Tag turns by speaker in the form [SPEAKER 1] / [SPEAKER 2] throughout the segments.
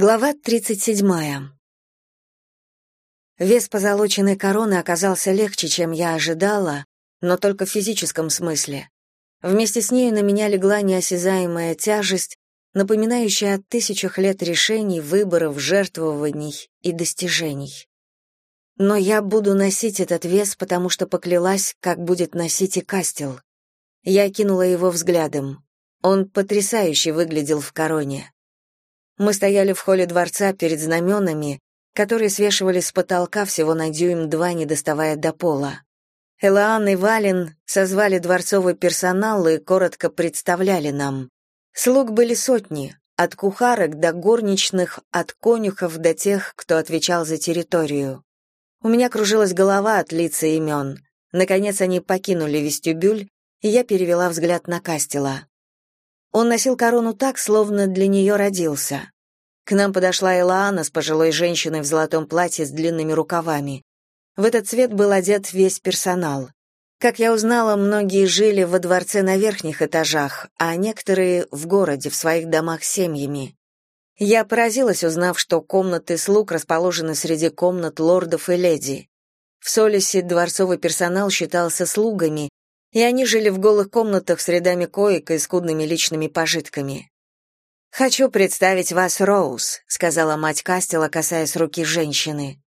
[SPEAKER 1] Глава 37. Вес позолоченной короны оказался легче, чем я ожидала, но только в физическом смысле. Вместе с нею на меня легла неосязаемая тяжесть, напоминающая о тысячах лет решений, выборов, жертвований и достижений. Но я буду носить этот вес, потому что поклялась, как будет носить и Кастел. Я кинула его взглядом. Он потрясающе выглядел в короне. Мы стояли в холле дворца перед знаменами, которые свешивались с потолка всего на дюйм-два, не доставая до пола. Элаан и Вален созвали дворцовый персонал и коротко представляли нам. Слуг были сотни, от кухарок до горничных, от конюхов до тех, кто отвечал за территорию. У меня кружилась голова от лица имен. Наконец они покинули вестибюль, и я перевела взгляд на Кастела. Он носил корону так, словно для нее родился. К нам подошла Элаана с пожилой женщиной в золотом платье с длинными рукавами. В этот цвет был одет весь персонал. Как я узнала, многие жили во дворце на верхних этажах, а некоторые в городе, в своих домах с семьями. Я поразилась, узнав, что комнаты слуг расположены среди комнат лордов и леди. В Солисе дворцовый персонал считался слугами, и они жили в голых комнатах с рядами коек и скудными личными пожитками. «Хочу представить вас Роуз», — сказала мать Кастела, касаясь руки женщины.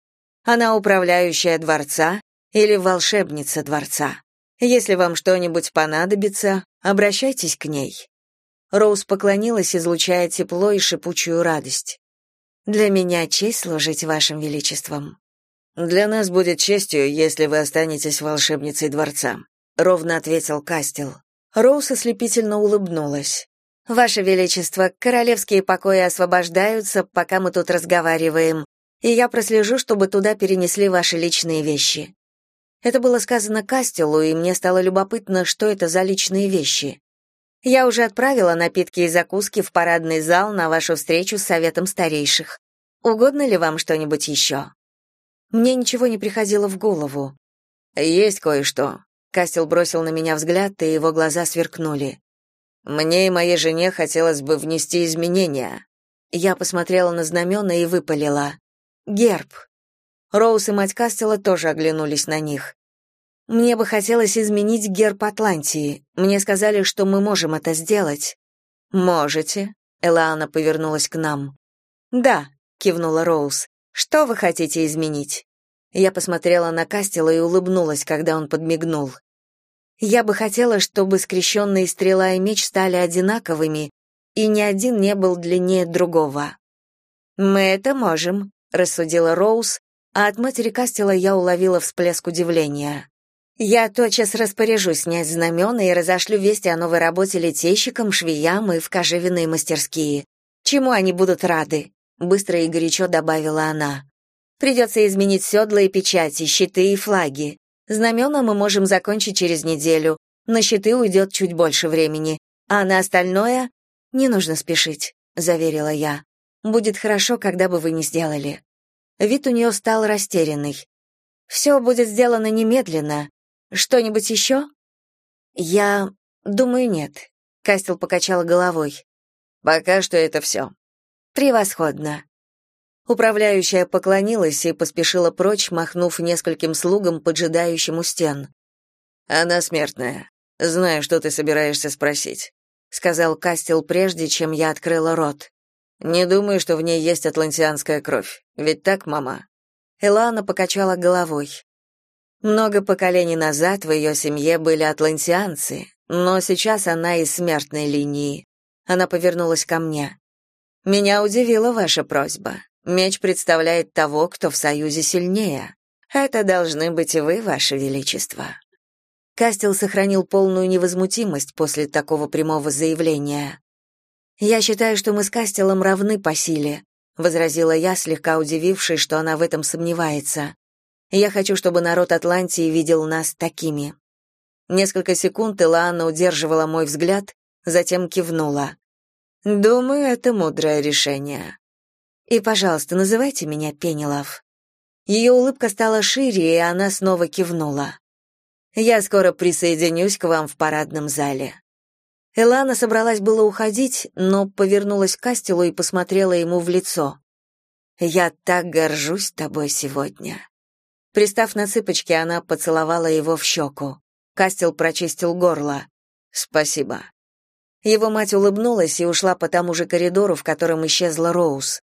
[SPEAKER 1] «Она управляющая дворца или волшебница дворца. Если вам что-нибудь понадобится, обращайтесь к ней». Роуз поклонилась, излучая тепло и шипучую радость. «Для меня честь служить вашим величеством».
[SPEAKER 2] «Для нас будет честью, если вы останетесь волшебницей дворца», ровно ответил Кастел.
[SPEAKER 1] Роуз ослепительно улыбнулась. Ваше величество, королевские покои освобождаются, пока мы тут разговариваем, и я прослежу, чтобы туда перенесли ваши личные вещи. Это было сказано Кастелу, и мне стало любопытно, что это за личные вещи. Я уже отправила напитки и закуски в парадный зал на вашу встречу с советом старейших. Угодно ли вам что-нибудь еще?» Мне ничего не приходило в голову.
[SPEAKER 2] Есть кое-что. Кастел бросил на меня взгляд, и его глаза сверкнули. Мне и моей жене хотелось бы внести изменения.
[SPEAKER 1] Я посмотрела на знамена и выпалила. Герб. Роуз и мать Кастела тоже оглянулись на них. Мне бы хотелось изменить герб Атлантии. Мне сказали, что мы можем это сделать.
[SPEAKER 2] Можете. Элаана повернулась к нам.
[SPEAKER 1] Да, кивнула Роуз. Что вы хотите изменить? Я посмотрела на Кастела и улыбнулась, когда он подмигнул. Я бы хотела, чтобы скрещенные стрела и меч стали одинаковыми, и ни один не был длиннее другого. «Мы это можем», — рассудила Роуз, а от матери Кастела я уловила всплеск удивления. «Я тотчас распоряжусь снять знамена и разошлю вести о новой работе летейщикам, швеям и в кожевенные мастерские. Чему они будут рады?» — быстро и горячо добавила она. «Придется изменить седла и печати, щиты и флаги. Знамена мы можем закончить через неделю. На щиты уйдет чуть больше времени. А на остальное не нужно спешить, заверила я. Будет хорошо, когда бы вы не сделали. Вид у нее стал растерянный. «Все будет сделано немедленно. Что-нибудь еще?» Я думаю, нет. Кастел покачал головой.
[SPEAKER 2] Пока что это все».
[SPEAKER 1] Превосходно. Управляющая поклонилась и поспешила прочь, махнув нескольким слугам, поджидающим у стен.
[SPEAKER 2] «Она смертная. Знаю, что ты собираешься спросить», — сказал Кастел прежде, чем я открыла рот. «Не думаю, что в ней есть атлантианская кровь. Ведь так, мама?»
[SPEAKER 1] Элана покачала головой. Много поколений назад в ее семье были атлантианцы, но сейчас она из смертной линии. Она повернулась ко мне. «Меня удивила ваша просьба. Меч представляет того, кто в союзе сильнее. Это должны быть вы, ваше величество. Кастел сохранил полную невозмутимость после такого прямого заявления. Я считаю, что мы с Кастелом равны по силе, возразила я, слегка удивившись, что она в этом сомневается. Я хочу, чтобы народ Атлантии видел нас такими. Несколько секунд Илаанна удерживала мой взгляд, затем кивнула. Думаю, это мудрое решение. И, пожалуйста, называйте меня Пенелов. Ее улыбка стала шире, и она снова кивнула. Я скоро присоединюсь к вам в парадном зале. Элана собралась было уходить, но повернулась к Кастелу и посмотрела ему в лицо. «Я так горжусь тобой сегодня». Пристав на цыпочки, она поцеловала его в щеку. Кастел прочистил горло. «Спасибо». Его мать улыбнулась и ушла по тому же коридору, в котором исчезла Роуз.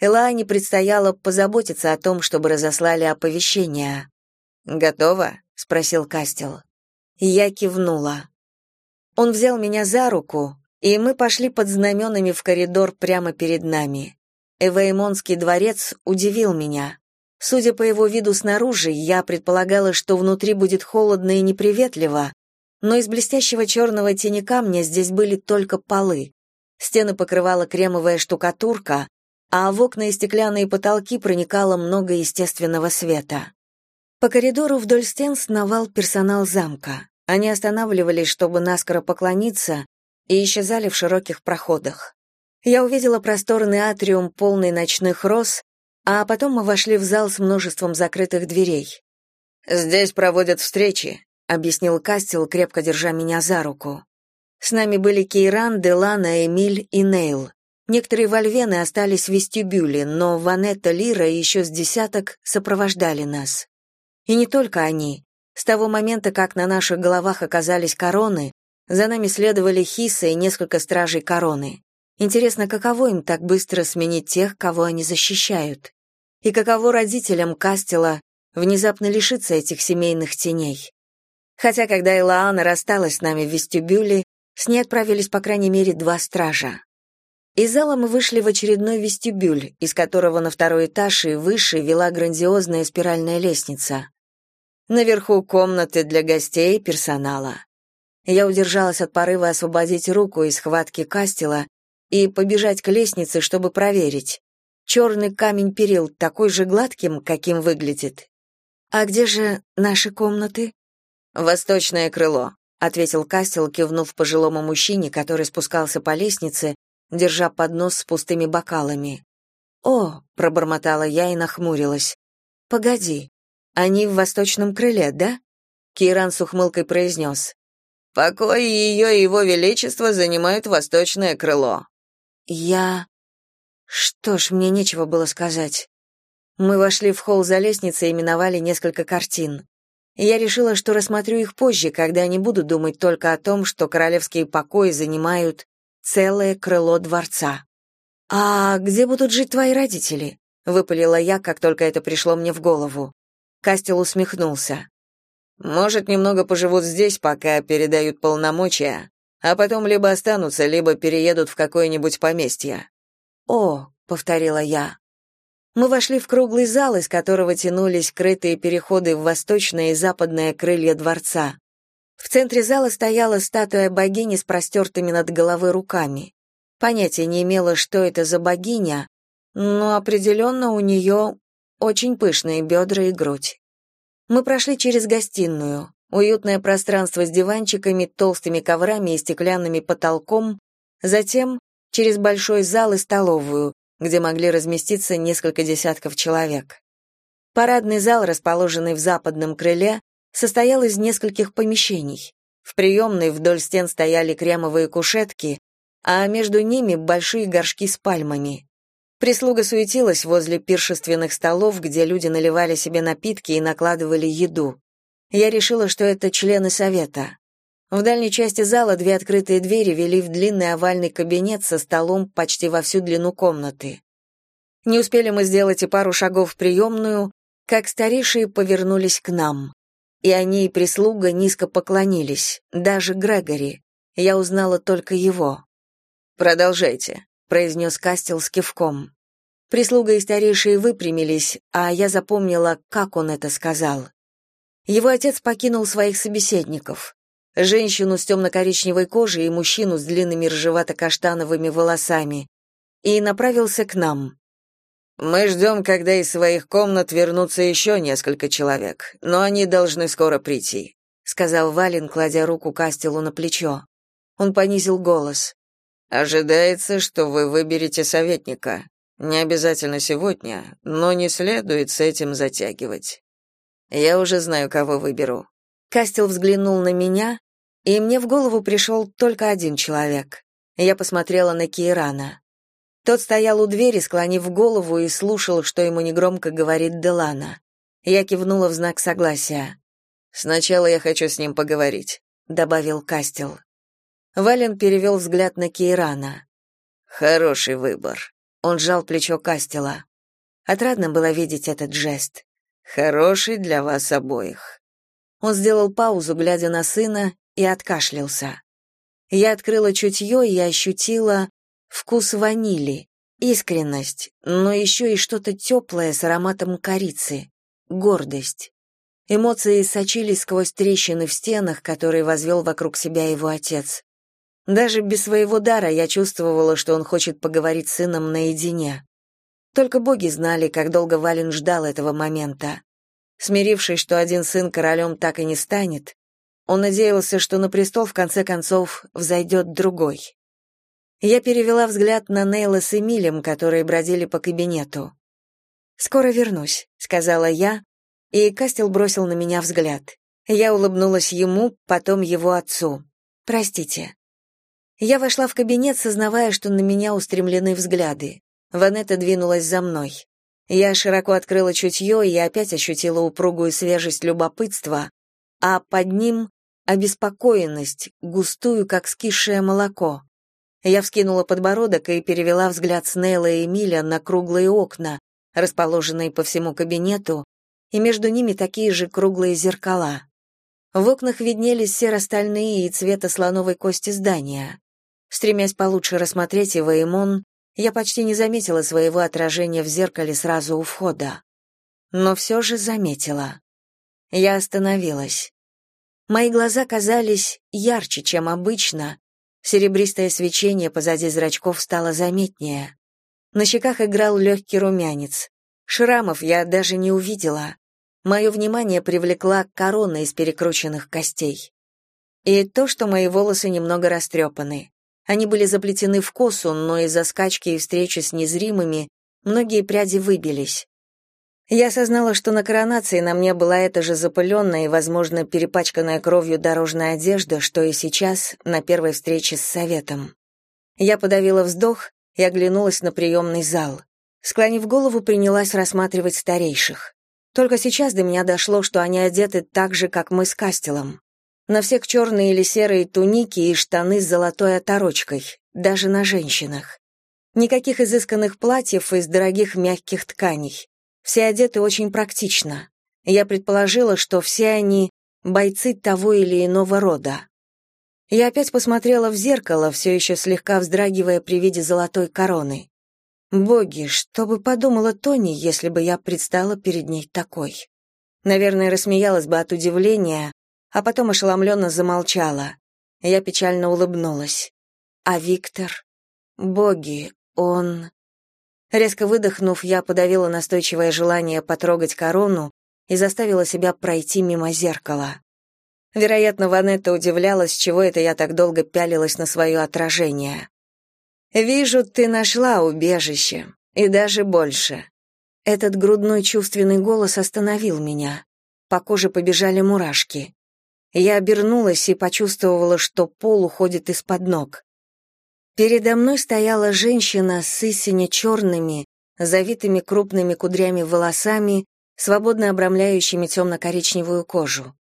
[SPEAKER 1] Элаане предстояло позаботиться о том, чтобы разослали оповещения. «Готово?» — спросил Кастел. Я кивнула. Он взял меня за руку, и мы пошли под знаменами в коридор прямо перед нами. Эвеймонский дворец удивил меня. Судя по его виду снаружи, я предполагала, что внутри будет холодно и неприветливо, но из блестящего черного тени камня здесь были только полы. Стены покрывала кремовая штукатурка, а в окна и стеклянные потолки проникало много естественного света. По коридору вдоль стен сновал персонал замка. Они останавливались, чтобы наскоро поклониться, и исчезали в широких проходах. Я увидела просторный атриум, полный ночных роз, а потом мы вошли в зал с множеством закрытых дверей.
[SPEAKER 2] «Здесь проводят встречи», —
[SPEAKER 1] объяснил Кастел, крепко держа меня за руку. С нами были Кейран, Делана, Эмиль и Нейл. Некоторые вольвены остались в вестибюле, но Ванетта, Лира и еще с десяток сопровождали нас. И не только они. С того момента, как на наших головах оказались короны, за нами следовали Хиса и несколько стражей короны. Интересно, каково им так быстро сменить тех, кого они защищают? И каково родителям Кастела внезапно лишиться этих семейных теней? Хотя, когда Илаана рассталась с нами в вестибюле, с ней отправились, по крайней мере, два стража. Из зала мы вышли в очередной вестибюль, из которого на второй этаж и выше вела грандиозная спиральная лестница. Наверху комнаты для гостей и персонала. Я удержалась от порыва освободить руку из схватки Кастела и побежать к лестнице, чтобы проверить. Черный камень перил такой же гладким, каким выглядит. «А где же наши комнаты?»
[SPEAKER 2] «Восточное крыло», — ответил Кастел, кивнув пожилому мужчине, который спускался по лестнице, держа поднос с пустыми бокалами.
[SPEAKER 1] «О», — пробормотала я и нахмурилась. «Погоди, они в восточном крыле, да? Киран с ухмылкой произнес.
[SPEAKER 2] Покой ее и его величество занимают восточное крыло.
[SPEAKER 1] Я... Что ж, мне нечего было сказать. Мы вошли в холл за лестницей и миновали несколько картин. Я решила, что рассмотрю их позже, когда не буду думать только о том, что королевские покои занимают целое крыло дворца. «А где будут жить твои родители?» — выпалила я, как только это пришло мне в голову. Кастел усмехнулся. Может, немного поживут здесь, пока передают полномочия, а потом либо останутся, либо переедут в какое-нибудь поместье. О, повторила я. Мы вошли в круглый зал, из которого тянулись крытые переходы в восточное и западное крылья дворца. В центре зала стояла статуя богини с простертыми над головой руками. Понятия не имела, что это за богиня, но определенно у нее очень пышные бедра и грудь. Мы прошли через гостиную, уютное пространство с диванчиками, толстыми коврами и стеклянными потолком, затем через большой зал и столовую, где могли разместиться несколько десятков человек. Парадный зал, расположенный в западном крыле, состоял из нескольких помещений. В приемной вдоль стен стояли кремовые кушетки, а между ними большие горшки с пальмами. Прислуга суетилась возле пиршественных столов, где люди наливали себе напитки и накладывали еду. Я решила, что это члены совета. В дальней части зала две открытые двери вели в длинный овальный кабинет со столом почти во всю длину комнаты. Не успели мы сделать и пару шагов в приемную, как старейшие повернулись к нам. И они и прислуга низко поклонились, даже Грегори. Я узнала только его. «Продолжайте», — произнес Кастел с кивком. Прислуга и старейшие выпрямились, а я запомнила, как он это сказал. Его отец покинул своих собеседников. Женщину с темно-коричневой кожей и мужчину с длинными рыжевато-каштановыми волосами. И направился к нам. «Мы ждем, когда из своих комнат вернутся еще несколько человек, но они должны скоро прийти», — сказал Валин, кладя руку Кастелу на плечо. Он понизил голос. «Ожидается, что вы выберете советника. Не обязательно сегодня, но не следует с этим затягивать. Я уже знаю, кого выберу. Кастел взглянул на меня, И мне в голову пришел только один человек. Я посмотрела на Кейрана. Тот стоял у двери, склонив голову и слушал, что ему негромко говорит Делана. Я кивнула в знак согласия.
[SPEAKER 2] «Сначала я хочу с ним поговорить», — добавил Кастел.
[SPEAKER 1] Вален перевел взгляд на Кейрана.
[SPEAKER 2] «Хороший выбор».
[SPEAKER 1] Он сжал плечо Кастела. Отрадно было видеть этот жест.
[SPEAKER 2] «Хороший для вас обоих».
[SPEAKER 1] Он сделал паузу, глядя на сына, и откашлялся. Я открыла чутье и ощутила вкус ванили, искренность, но еще и что-то теплое с ароматом корицы, гордость. Эмоции сочились сквозь трещины в стенах, которые возвел вокруг себя его отец. Даже без своего дара я чувствовала, что он хочет поговорить с сыном наедине. Только боги знали, как долго Вален ждал этого момента. Смирившись, что один сын королем так и не станет, он надеялся, что на престол в конце концов взойдет другой. Я перевела взгляд на Нейла с Эмилем, которые бродили по кабинету. «Скоро вернусь», — сказала я, и Кастел бросил на меня взгляд. Я улыбнулась ему, потом его отцу. «Простите». Я вошла в кабинет, сознавая, что на меня устремлены взгляды. Ванетта двинулась за мной. Я широко открыла чутье и опять ощутила упругую свежесть любопытства, а под ним — обеспокоенность, густую, как скисшее молоко. Я вскинула подбородок и перевела взгляд с Нейла и Эмиля на круглые окна, расположенные по всему кабинету, и между ними такие же круглые зеркала. В окнах виднелись серо-стальные и цвета слоновой кости здания. Стремясь получше рассмотреть его, Эмон, я почти не заметила своего отражения в зеркале сразу у входа. Но все же заметила. Я остановилась. Мои глаза казались ярче, чем обычно. Серебристое свечение позади зрачков стало заметнее. На щеках играл легкий румянец. Шрамов я даже не увидела. Мое внимание привлекла корона из перекрученных костей. И то, что мои волосы немного растрепаны. Они были заплетены в косу, но из-за скачки и встречи с незримыми многие пряди выбились. Я осознала, что на коронации на мне была эта же запыленная и, возможно, перепачканная кровью дорожная одежда, что и сейчас, на первой встрече с советом. Я подавила вздох и оглянулась на приемный зал. Склонив голову, принялась рассматривать старейших. Только сейчас до меня дошло, что они одеты так же, как мы с Кастелом. На всех черные или серые туники и штаны с золотой оторочкой, даже на женщинах. Никаких изысканных платьев из дорогих мягких тканей. Все одеты очень практично. Я предположила, что все они бойцы того или иного рода. Я опять посмотрела в зеркало, все еще слегка вздрагивая при виде золотой короны. Боги, что бы подумала Тони, если бы я предстала перед ней такой? Наверное, рассмеялась бы от удивления, а потом ошеломленно замолчала. Я печально улыбнулась. А Виктор? Боги, он... Резко выдохнув, я подавила настойчивое желание потрогать корону и заставила себя пройти мимо зеркала. Вероятно, Ванетта удивлялась, чего это я так долго пялилась на свое отражение. «Вижу, ты нашла убежище, и даже больше». Этот грудной чувственный голос остановил меня. По коже побежали мурашки. Я обернулась и почувствовала, что пол уходит из-под ног. Передо мной стояла женщина с истине черными, завитыми крупными кудрями волосами, свободно обрамляющими темно-коричневую кожу.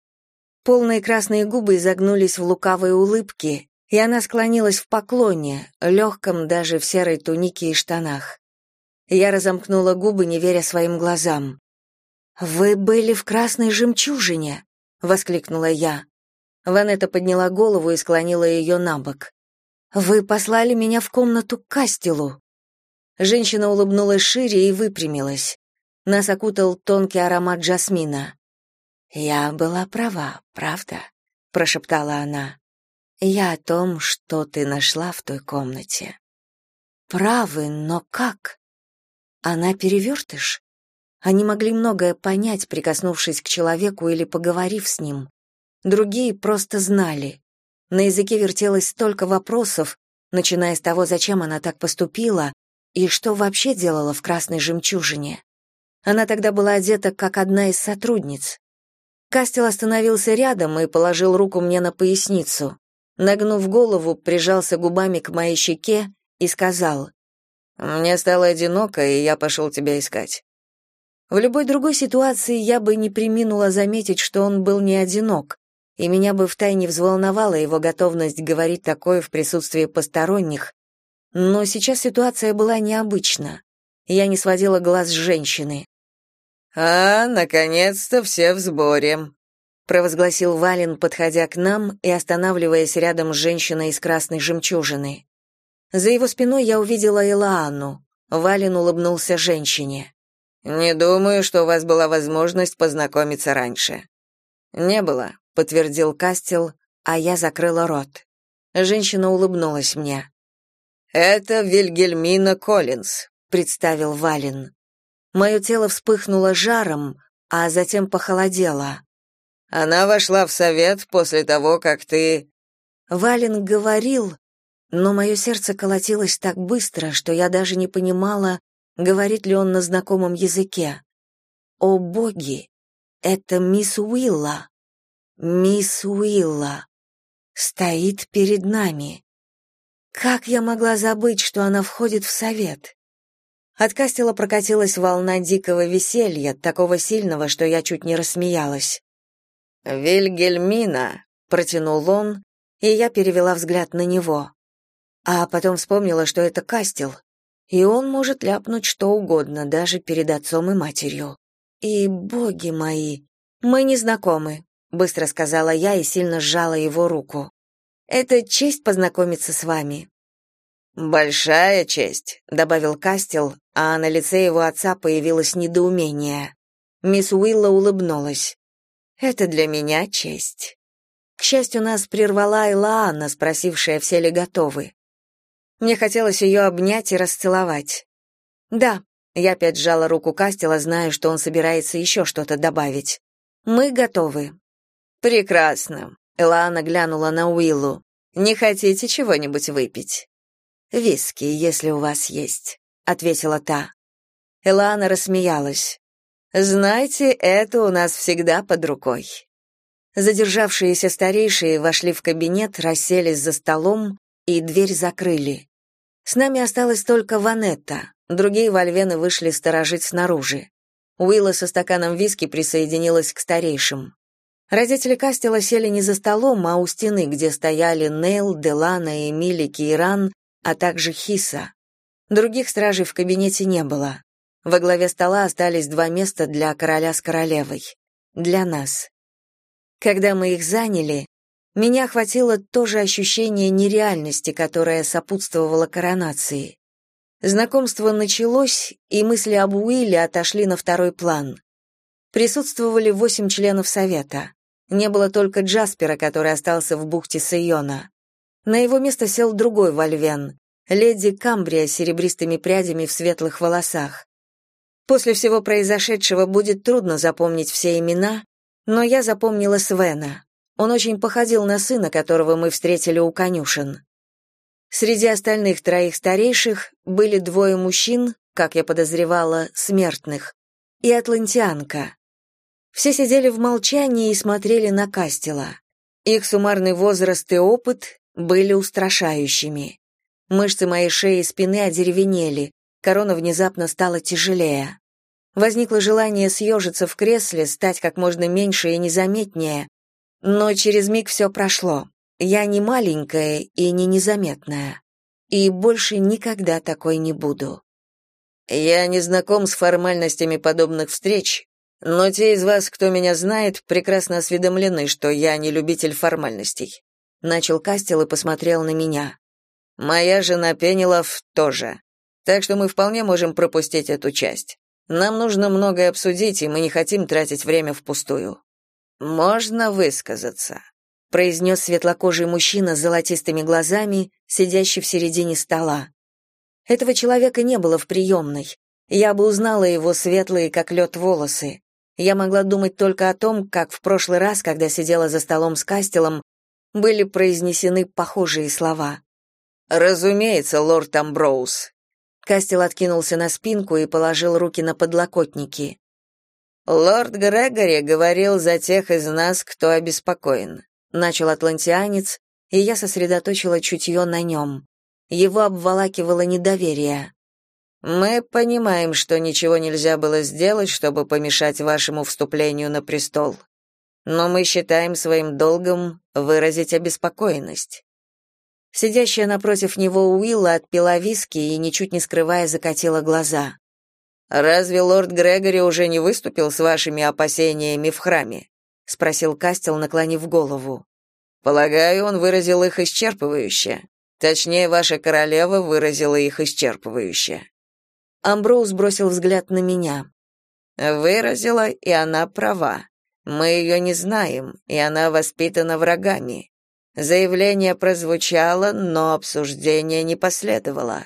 [SPEAKER 1] Полные красные губы изогнулись в лукавой улыбке, и она склонилась в поклоне, легком даже в серой тунике и штанах. Я разомкнула губы, не веря своим глазам. «Вы были в красной жемчужине!» воскликнула я. Ванетта подняла голову и склонила ее на бок. Вы послали меня в комнату к Кастелу. Женщина улыбнулась шире и выпрямилась. Нас окутал тонкий аромат жасмина. Я была права, правда? прошептала она. Я о том, что ты нашла в той комнате. Правы, но как? Она перевертыш? Они могли многое понять, прикоснувшись к человеку или поговорив с ним. Другие просто знали. На языке вертелось столько вопросов, начиная с того, зачем она так поступила и что вообще делала в красной жемчужине. Она тогда была одета как одна из сотрудниц. Кастел остановился рядом и положил руку мне на поясницу. Нагнув голову, прижался губами к моей щеке и сказал, «Мне стало одиноко, и я пошел тебя искать». В любой другой ситуации я бы не приминула заметить, что он был не одинок, и меня бы втайне взволновала его готовность говорить такое в присутствии посторонних. Но сейчас ситуация была необычна. Я не сводила глаз с женщины.
[SPEAKER 2] «А, наконец-то все в сборе», — провозгласил
[SPEAKER 1] Вален, подходя к нам и останавливаясь рядом с женщиной из красной жемчужины. За его спиной я увидела Элаану. Вален улыбнулся женщине.
[SPEAKER 2] «Не думаю, что у вас была возможность познакомиться раньше».
[SPEAKER 1] «Не было», — подтвердил Кастел, а я закрыла рот. Женщина улыбнулась мне.
[SPEAKER 2] «Это Вильгельмина Коллинз», —
[SPEAKER 1] представил Вален. Мое тело вспыхнуло жаром, а затем похолодело.
[SPEAKER 2] Она вошла в совет после того, как ты
[SPEAKER 1] Вален говорил, но мое сердце колотилось так быстро, что я даже не понимала, говорит ли он на знакомом языке. О боги, это мисс Уилла. Мисс Уилла стоит перед нами. Как я могла забыть, что она входит в совет? От Кастела прокатилась волна дикого веселья, такого сильного, что я чуть не рассмеялась.
[SPEAKER 2] «Вильгельмина», — протянул он, и я перевела взгляд на него.
[SPEAKER 1] А потом вспомнила, что это Кастел, и он может ляпнуть что угодно, даже перед отцом и матерью. И, боги мои, мы не знакомы, быстро сказала я и сильно сжала его руку. Это честь познакомиться с вами.
[SPEAKER 2] Большая честь, добавил Кастел,
[SPEAKER 1] а на лице его отца появилось недоумение. Мисс Уилла улыбнулась. Это для меня честь. К счастью, нас прервала Илаанна, спросившая, все ли готовы. Мне хотелось ее обнять и расцеловать. Да, я опять сжала руку Кастела, зная, что он собирается еще что-то добавить. Мы готовы.
[SPEAKER 2] Прекрасно. Илаана глянула на Уиллу. Не хотите чего-нибудь выпить?
[SPEAKER 1] «Виски, если у вас есть», — ответила та. Элана рассмеялась.
[SPEAKER 2] «Знаете, это у нас всегда под рукой».
[SPEAKER 1] Задержавшиеся старейшие вошли в кабинет, расселись за столом и дверь закрыли. С нами осталась только Ванетта, другие вольвены вышли сторожить снаружи. Уилла со стаканом виски присоединилась к старейшим. Родители Кастела сели не за столом, а у стены, где стояли Нейл, Делана, Эмили, Кейран а также Хиса. Других стражей в кабинете не было. Во главе стола остались два места для короля с королевой. Для нас. Когда мы их заняли, меня охватило то же ощущение нереальности, которое сопутствовало коронации. Знакомство началось, и мысли об Уилле отошли на второй план. Присутствовали восемь членов совета. Не было только Джаспера, который остался в бухте Сайона. На его место сел другой вольвен, леди Камбрия с серебристыми прядями в светлых волосах. После всего произошедшего будет трудно запомнить все имена, но я запомнила Свена. Он очень походил на сына, которого мы встретили у конюшен. Среди остальных троих старейших были двое мужчин, как я подозревала, смертных, и атлантианка. Все сидели в молчании и смотрели на Кастела. Их суммарный возраст и опыт были устрашающими. Мышцы моей шеи и спины одеревенели, корона внезапно стала тяжелее. Возникло желание съежиться в кресле, стать как можно меньше и незаметнее, но через миг все прошло. Я не маленькая и не незаметная. И больше никогда такой не буду.
[SPEAKER 2] Я не знаком с формальностями подобных встреч, но те из вас, кто меня знает, прекрасно осведомлены, что я не любитель формальностей начал Кастел и посмотрел на меня. Моя жена Пенелов тоже. Так что мы вполне можем пропустить эту часть. Нам нужно многое обсудить, и мы не хотим тратить время впустую. Можно высказаться,
[SPEAKER 1] произнес светлокожий мужчина с золотистыми глазами, сидящий в середине стола. Этого человека не было в приемной. Я бы узнала его светлые, как лед, волосы. Я могла думать только о том, как в прошлый раз, когда сидела за столом с Кастелом, были произнесены похожие слова.
[SPEAKER 2] «Разумеется, лорд Амброуз».
[SPEAKER 1] Кастел откинулся на спинку и положил руки на подлокотники.
[SPEAKER 2] Лорд Грегори говорил за тех из нас, кто обеспокоен. Начал атлантианец, и я сосредоточила чутье на нем. Его обволакивало недоверие. Мы понимаем, что ничего нельзя было сделать, чтобы помешать вашему вступлению на престол. Но мы считаем своим долгом выразить обеспокоенность. Сидящая напротив него Уилла отпила виски и, ничуть не скрывая, закатила глаза. «Разве лорд Грегори уже не выступил с вашими опасениями в храме?» — спросил Кастел, наклонив голову. «Полагаю, он выразил их исчерпывающе. Точнее, ваша королева выразила их исчерпывающе».
[SPEAKER 1] Амброуз бросил взгляд на меня.
[SPEAKER 2] «Выразила, и она права. Мы ее не знаем, и она воспитана врагами. Заявление прозвучало, но обсуждение не последовало.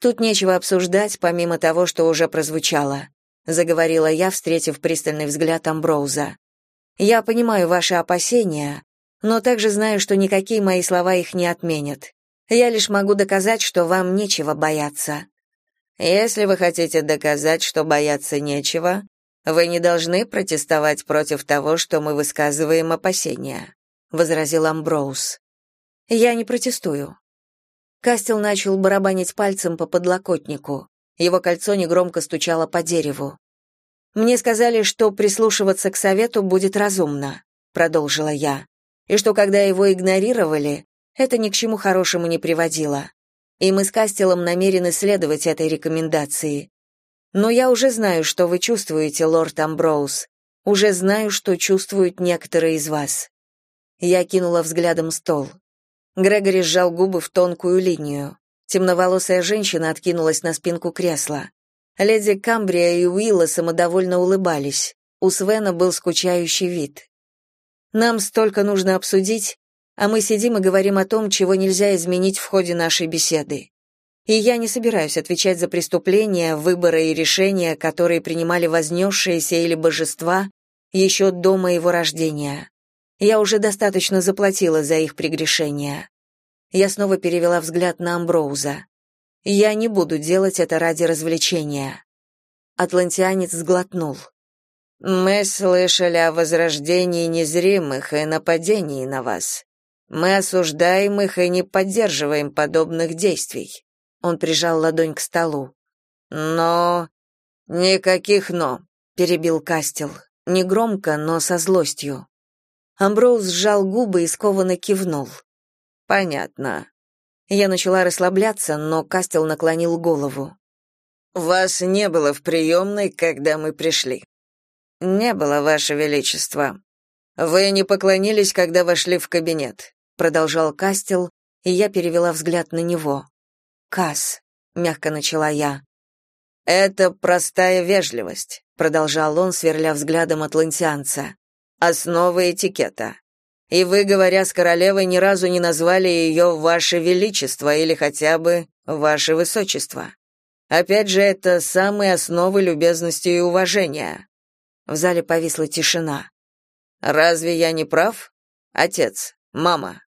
[SPEAKER 1] Тут нечего обсуждать, помимо того, что уже прозвучало, заговорила я, встретив пристальный взгляд Амброуза. Я понимаю ваши опасения, но также знаю, что никакие мои слова их не отменят. Я лишь могу доказать, что вам нечего бояться.
[SPEAKER 2] Если вы хотите доказать, что бояться нечего, вы не должны протестовать против того, что мы высказываем опасения, возразил Амброуз.
[SPEAKER 1] Я не протестую. Кастел начал барабанить пальцем по подлокотнику. Его кольцо негромко стучало по дереву. Мне сказали, что прислушиваться к совету будет разумно, продолжила я, и что когда его игнорировали, это ни к чему хорошему не приводило. И мы с Кастелом намерены следовать этой рекомендации. Но я уже знаю, что вы чувствуете, лорд Амброуз. Уже знаю, что чувствуют некоторые из вас. Я кинула взглядом стол. Грегори сжал губы в тонкую линию. Темноволосая женщина откинулась на спинку кресла. Леди Камбрия и Уилла самодовольно улыбались. У Свена был скучающий вид. Нам столько нужно обсудить, а мы сидим и говорим о том, чего нельзя изменить в ходе нашей беседы. И я не собираюсь отвечать за преступления, выборы и решения, которые принимали вознесшиеся или божества еще до моего рождения. Я уже достаточно заплатила за их прегрешения. Я снова перевела взгляд на Амброуза. Я не буду делать это ради развлечения. Атлантианец сглотнул.
[SPEAKER 2] Мы слышали о возрождении незримых и нападении на вас. Мы осуждаем их и не поддерживаем подобных действий. Он прижал ладонь к столу. Но никаких но, перебил Кастел, негромко, но со злостью. Амброуз сжал губы и скованно кивнул. Понятно. Я начала расслабляться, но Кастел наклонил голову. Вас не было в приемной, когда мы пришли. Не было, ваше величество. Вы не поклонились, когда вошли в кабинет, продолжал Кастел, и я перевела взгляд на него. Кас, мягко начала я. Это простая вежливость, продолжал он, сверля взглядом атлантианца основы этикета. И вы, говоря с королевой, ни разу не назвали ее «Ваше Величество» или хотя бы «Ваше Высочество». Опять же, это самые основы любезности и уважения. В зале повисла тишина. Разве я не прав? Отец, мама.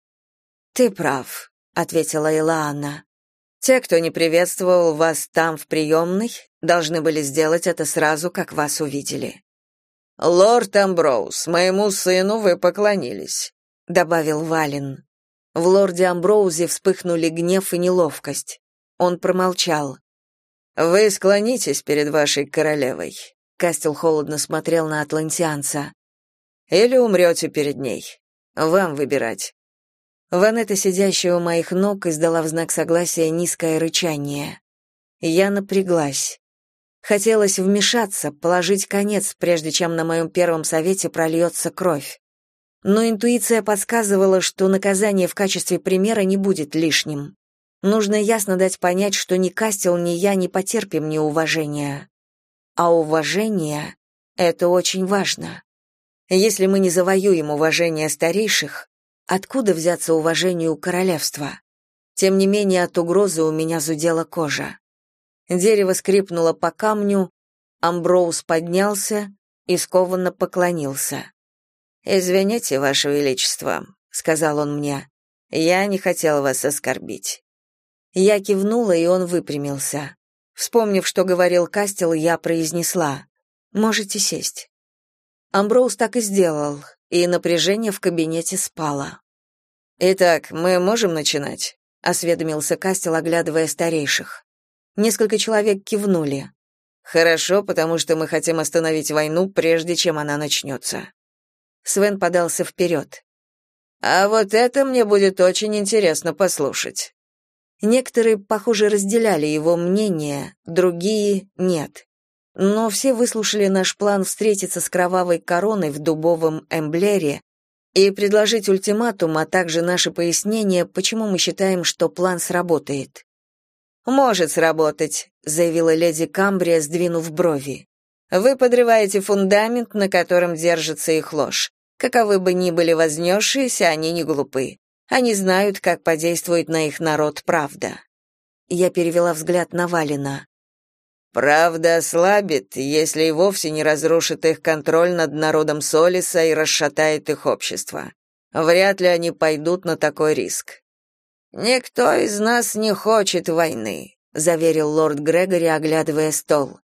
[SPEAKER 2] Ты прав, ответила Илаанна. Те, кто не приветствовал вас там в приемной, должны были сделать это сразу, как вас увидели. «Лорд Амброуз, моему сыну вы поклонились», — добавил Вален. В лорде Амброузе вспыхнули гнев и неловкость. Он промолчал. «Вы склонитесь перед вашей королевой», — Кастел холодно смотрел на атлантианца. «Или умрете перед ней. Вам выбирать». Ванетта, сидящая у моих ног, издала в знак согласия низкое рычание. Я напряглась. Хотелось вмешаться, положить конец, прежде чем на моем первом совете прольется кровь. Но интуиция подсказывала, что наказание в качестве примера не будет лишним. Нужно ясно дать понять, что ни Кастел, ни я не потерпим неуважения. А уважение — это очень важно. Если мы не завоюем уважение старейших, откуда взяться уважению королевства? Тем не менее, от угрозы у меня зудела кожа. Дерево скрипнуло по камню, Амброуз поднялся и скованно поклонился. «Извините, Ваше Величество», — сказал он мне, — «я не хотел вас оскорбить». Я кивнула, и он выпрямился. Вспомнив, что говорил Кастел, я произнесла.
[SPEAKER 1] Можете сесть». Амброуз так и сделал, и напряжение в кабинете спало.
[SPEAKER 2] «Итак, мы можем начинать?» — осведомился Кастел, оглядывая старейших.
[SPEAKER 1] Несколько человек кивнули.
[SPEAKER 2] «Хорошо, потому что мы хотим остановить войну, прежде чем она начнется».
[SPEAKER 1] Свен подался вперед.
[SPEAKER 2] «А вот это мне будет очень интересно послушать».
[SPEAKER 1] Некоторые, похоже, разделяли его мнение, другие — нет. Но все выслушали наш план встретиться с кровавой короной в дубовом эмблере и предложить ультиматум, а также наши пояснения, почему мы считаем, что план сработает.
[SPEAKER 2] «Может сработать», — заявила леди Камбрия, сдвинув брови. «Вы подрываете фундамент, на котором держится их ложь. Каковы бы ни были вознесшиеся, они не глупы. Они знают, как подействует на их народ правда».
[SPEAKER 1] Я перевела взгляд на Валина.
[SPEAKER 2] «Правда ослабит, если и вовсе не разрушит их контроль над народом Солиса и расшатает их общество. Вряд ли они пойдут на такой риск». «Никто из нас не хочет войны», — заверил лорд Грегори, оглядывая стол.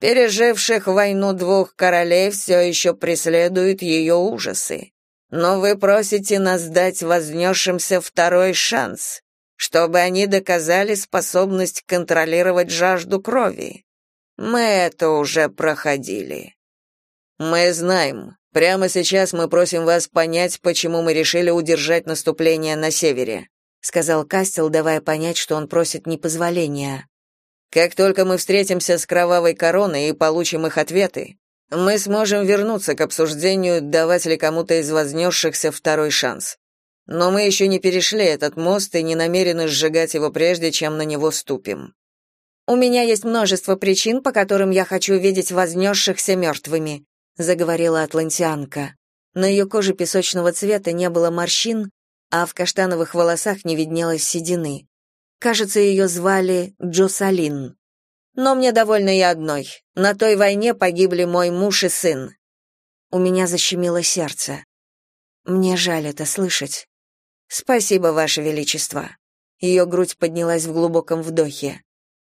[SPEAKER 2] «Переживших войну двух королей все еще преследуют ее ужасы. Но вы просите нас дать вознесшимся второй шанс, чтобы они доказали способность контролировать жажду крови. Мы это уже проходили. Мы знаем. Прямо сейчас мы просим вас понять, почему мы решили удержать наступление на севере, сказал Кастел, давая понять, что он просит не позволения. Как только мы встретимся с кровавой короной и получим их ответы, мы сможем вернуться к обсуждению, давать ли кому-то из вознесшихся второй шанс. Но мы еще не перешли этот мост и не намерены сжигать его прежде, чем на него ступим.
[SPEAKER 1] У меня есть множество причин, по которым я хочу видеть вознесшихся мертвыми», — заговорила атлантианка. На ее коже песочного цвета не было морщин, а в каштановых волосах не виднелось седины. Кажется, ее звали Джосалин. Но мне довольно и одной. На той войне погибли мой муж и сын. У меня защемило сердце. Мне жаль это слышать. Спасибо, ваше величество. Ее грудь поднялась в глубоком вдохе.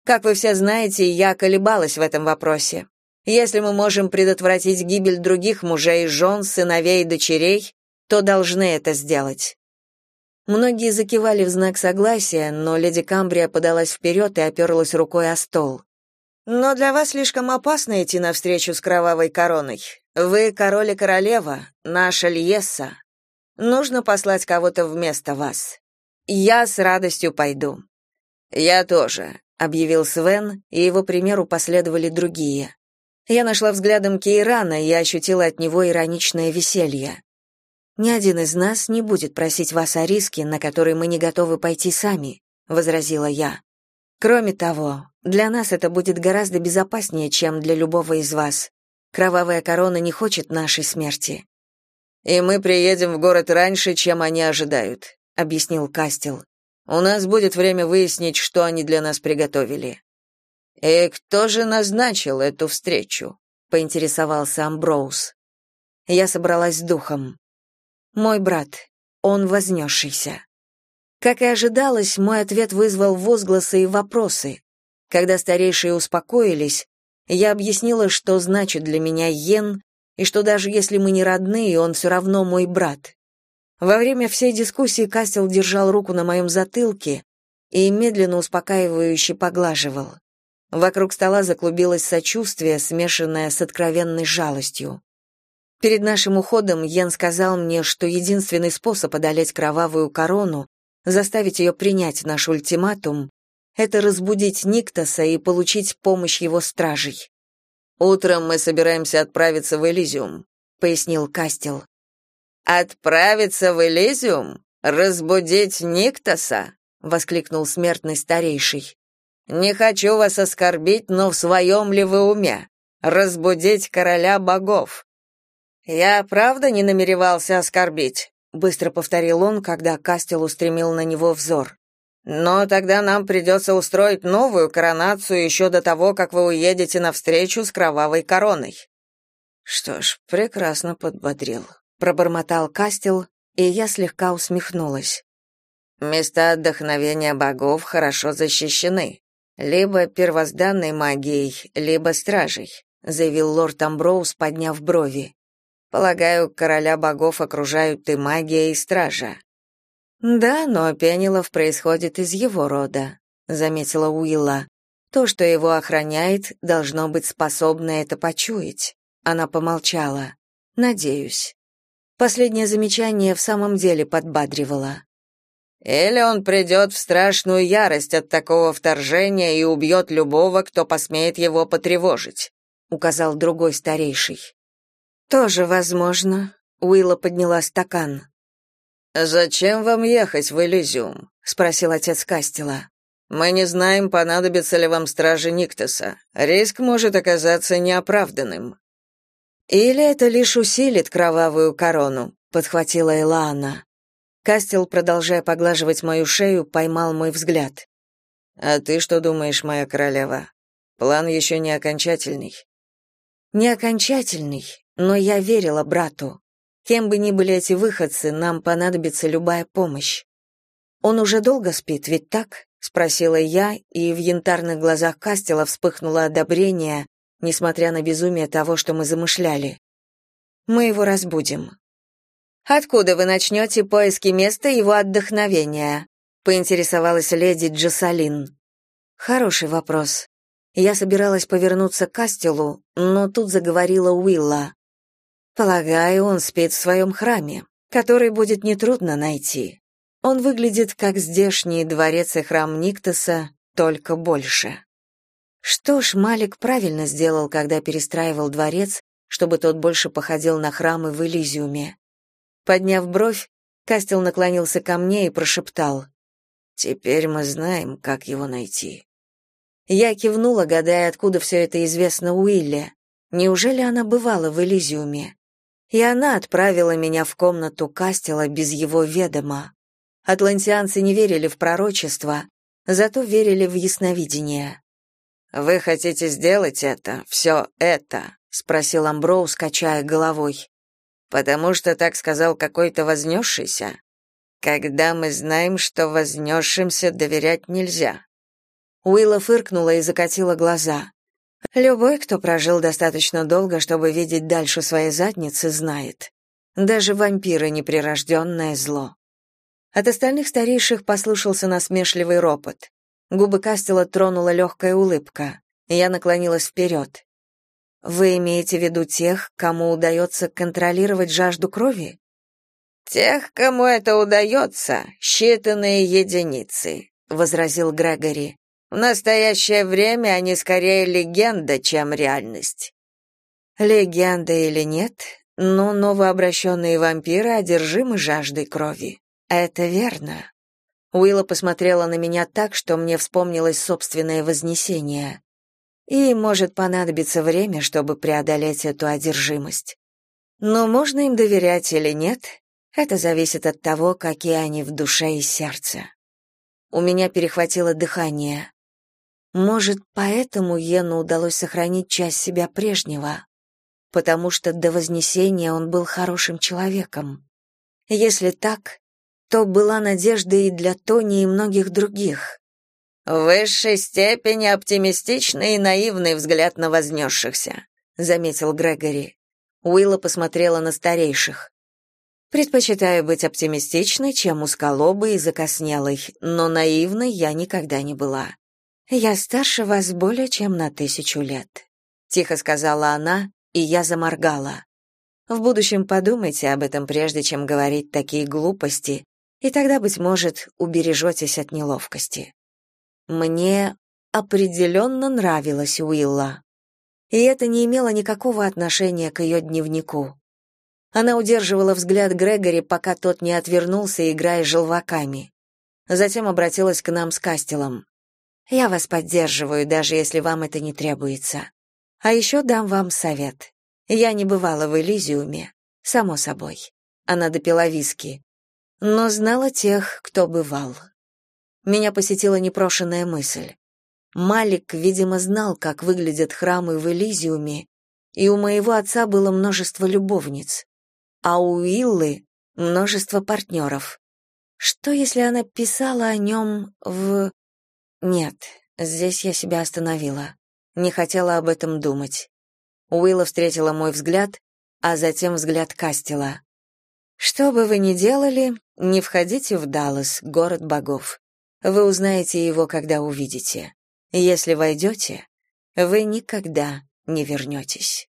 [SPEAKER 1] Как вы все знаете, я колебалась в этом вопросе. Если мы можем предотвратить гибель других мужей, жен, сыновей и дочерей, то должны это сделать. Многие закивали в знак согласия, но леди Камбрия подалась вперед и оперлась рукой о стол. Но для вас слишком опасно идти навстречу с кровавой короной. Вы король и королева, наша Льеса. Нужно послать кого-то вместо вас. Я с радостью пойду.
[SPEAKER 2] Я тоже, объявил Свен, и его примеру последовали другие.
[SPEAKER 1] Я нашла взглядом Кейрана и ощутила от него ироничное веселье. Ни один из нас не будет просить вас о риске, на который мы не готовы пойти сами, возразила я. Кроме того, для нас это будет гораздо безопаснее, чем для любого из вас. Кровавая корона не хочет нашей смерти.
[SPEAKER 2] И мы приедем в город раньше, чем они ожидают, объяснил Кастел. У нас будет время выяснить, что они для нас приготовили. И кто же назначил эту встречу? поинтересовался Амброуз.
[SPEAKER 1] Я собралась с духом. Мой брат, он вознесшийся. Как и ожидалось, мой ответ вызвал возгласы и вопросы. Когда старейшие успокоились, я объяснила, что значит для меня Йен, и что даже если мы не родные, он все равно мой брат. Во время всей дискуссии Кастел держал руку на моем затылке и медленно успокаивающе поглаживал. Вокруг стола заклубилось сочувствие, смешанное с откровенной жалостью. Перед нашим уходом Йен сказал мне, что единственный способ одолеть кровавую корону заставить ее принять наш ультиматум, это разбудить Никтоса и получить помощь его стражей.
[SPEAKER 2] «Утром мы собираемся отправиться в Элизиум», — пояснил Кастел. «Отправиться в Элизиум? Разбудить Никтоса?» — воскликнул смертный старейший. «Не хочу вас оскорбить, но в своем ли вы уме? Разбудить короля богов?» «Я правда не намеревался оскорбить?» быстро повторил он, когда Кастел устремил на него взор. Но тогда нам придется устроить новую коронацию еще до того, как вы уедете на встречу с кровавой короной.
[SPEAKER 1] Что ж, прекрасно подбодрил, пробормотал Кастел, и я слегка усмехнулась.
[SPEAKER 2] Места отдохновения богов хорошо защищены, либо первозданной магией, либо стражей.
[SPEAKER 1] заявил лорд Амброуз, подняв брови. Полагаю, короля богов окружают и магия, и стража. Да, но Пенелов происходит из его рода, заметила Уилла. То, что его охраняет, должно быть способно это почуять. Она помолчала. Надеюсь. Последнее замечание в самом деле подбадривало. Или он придет в страшную ярость от такого вторжения и убьет любого, кто посмеет его потревожить, указал другой старейший. Тоже возможно. Уилла подняла стакан. Зачем вам ехать в Элизиум? спросил отец Кастела. Мы не знаем, понадобится ли вам стражи Никтоса. Риск может оказаться неоправданным. Или это лишь усилит кровавую корону, подхватила Элана. Кастел, продолжая поглаживать мою шею, поймал мой взгляд. «А ты что думаешь, моя королева? План еще не окончательный?» «Не окончательный, но я верила брату. Кем бы ни были эти выходцы, нам понадобится любая помощь. Он уже долго спит, ведь так?» — спросила я, и в янтарных глазах Кастела вспыхнуло одобрение, несмотря на безумие того, что мы замышляли. «Мы его разбудим», Откуда вы начнете поиски места его отдохновения? поинтересовалась леди Джасалин. Хороший вопрос. Я собиралась повернуться к Кастелу, но тут заговорила Уилла. Полагаю, он спит в своем храме, который будет нетрудно найти. Он выглядит как здешний дворец и храм Никтоса, только больше. Что ж, Малик правильно сделал, когда перестраивал дворец, чтобы тот больше походил на храмы в Элизиуме. Подняв бровь, Кастел наклонился ко мне и прошептал: "Теперь мы знаем, как его найти". Я кивнула, гадая, откуда все это известно Уилле. Неужели она бывала в Элизиуме? И она отправила меня в комнату Кастела без его ведома. Атлантианцы не верили в пророчество, зато верили в ясновидение. «Вы хотите сделать это, все это?» — спросил Амброуз, качая головой. Потому что так сказал какой-то вознесшийся? Когда мы знаем, что вознесшимся доверять нельзя. Уилла фыркнула и закатила глаза. Любой, кто прожил достаточно долго, чтобы видеть дальше своей задницы, знает. Даже вампиры — неприрожденное зло. От остальных старейших послышался насмешливый ропот. Губы Кастела тронула легкая улыбка. Я наклонилась вперед. Вы имеете в виду тех, кому удается контролировать жажду крови? Тех, кому это удается, считанные единицы, возразил Грегори. В настоящее время они скорее легенда, чем реальность. Легенда или нет, но новообращенные вампиры одержимы жаждой крови. Это верно. Уилла посмотрела на меня так, что мне вспомнилось собственное вознесение и может понадобиться время, чтобы преодолеть эту одержимость. Но можно им доверять или нет, это зависит от того, какие они в душе и сердце. У меня перехватило дыхание. Может, поэтому Йену удалось сохранить часть себя прежнего, потому что до Вознесения он был хорошим человеком. Если так, то была надежда и для Тони и многих других. В высшей степени оптимистичный и наивный взгляд на вознесшихся», — заметил Грегори. Уилла посмотрела на старейших. «Предпочитаю быть оптимистичной, чем узколобой и закоснелой, но наивной я никогда не была. Я старше вас более чем на тысячу лет», — тихо сказала она, и я заморгала. «В будущем подумайте об этом, прежде чем говорить такие глупости, и тогда, быть может, убережетесь от неловкости». Мне определенно нравилась Уилла. И это не имело никакого отношения к ее дневнику. Она удерживала взгляд Грегори, пока тот не отвернулся, играя желваками. Затем обратилась к нам с Кастелом. «Я вас поддерживаю, даже если вам это не требуется. А еще дам вам совет. Я не бывала в Элизиуме, само собой». Она допила виски. «Но знала тех, кто бывал» меня посетила непрошенная мысль. Малик, видимо, знал, как выглядят храмы в Элизиуме, и у моего отца было множество любовниц, а у Иллы множество партнеров. Что, если она писала о нем в... Нет, здесь я себя остановила. Не хотела об этом думать. Уилла встретила мой взгляд, а затем взгляд Кастела. Что бы вы ни делали, не входите в Даллас, город богов. Вы узнаете его, когда увидите. Если войдете, вы никогда не вернетесь.